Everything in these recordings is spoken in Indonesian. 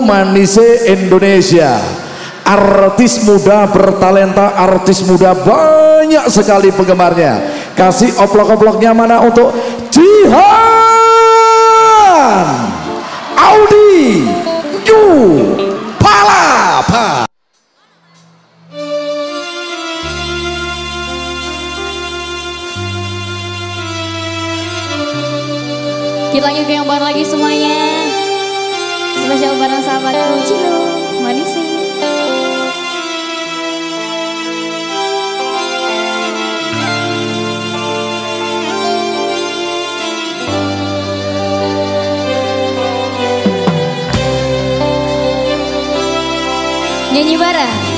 Manise Indonesia. Artis muda bertalenta artis muda banyak sekali penggemarnya. Kasih oplok-oploknya mana untuk Jihan? Audi Yu Palapa Kita lanjut ke yang baru lagi semuanya. Spesial bareng sahabatku Cilo, Manisi. Nyanyi bareng.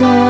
go.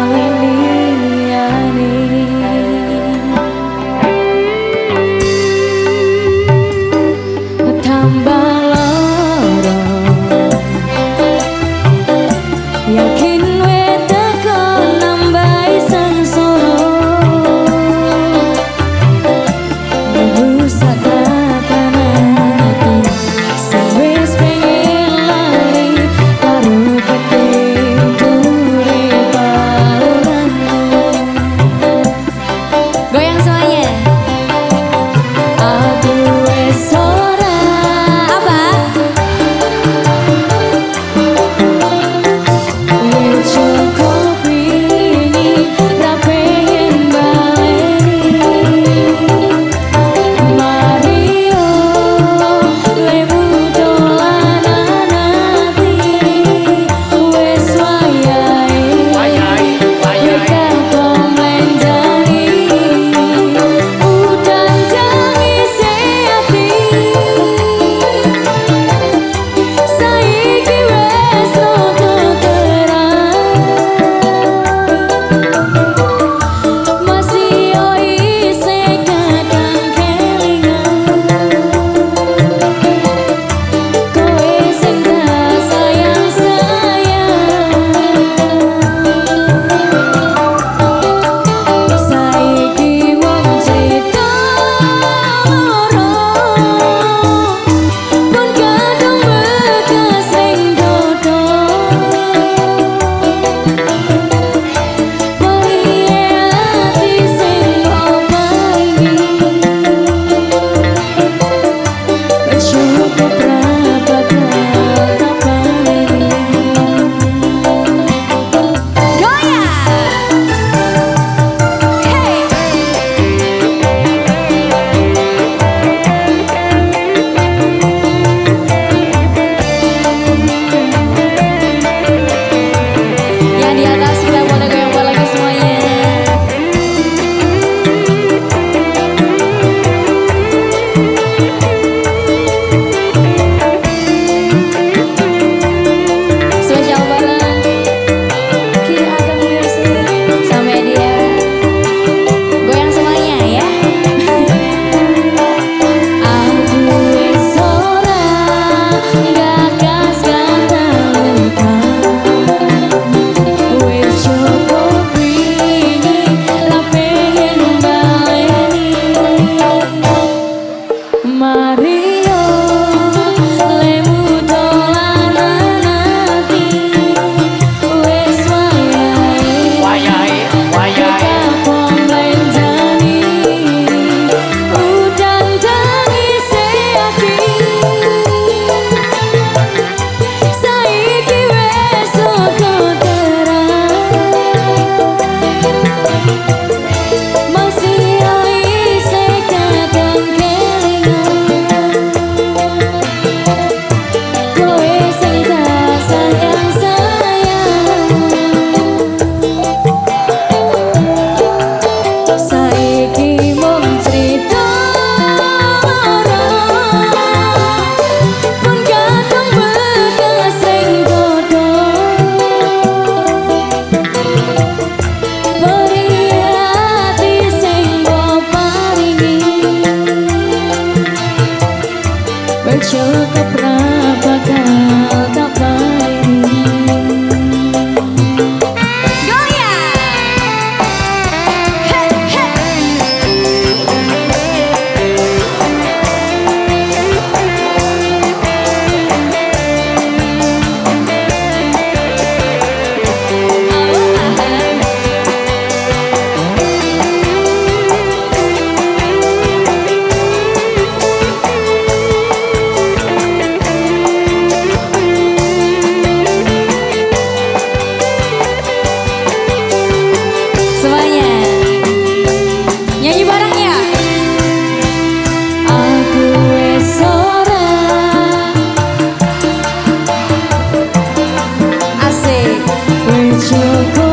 chưa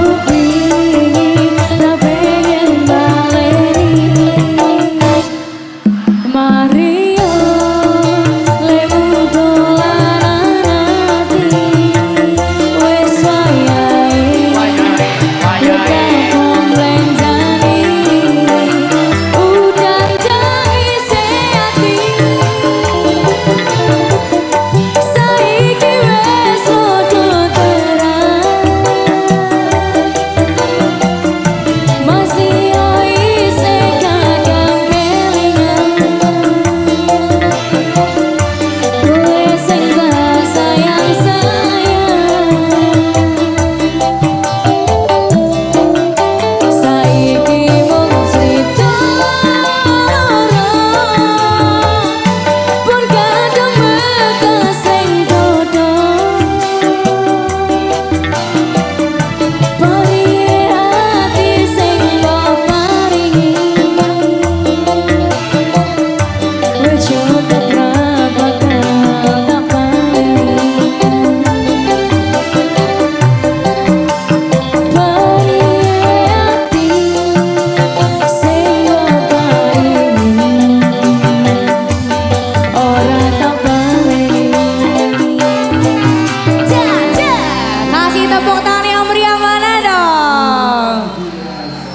tepuk tangan yang meriah mana dong?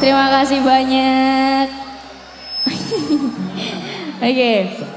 Terima kasih banyak. Oke. Okay.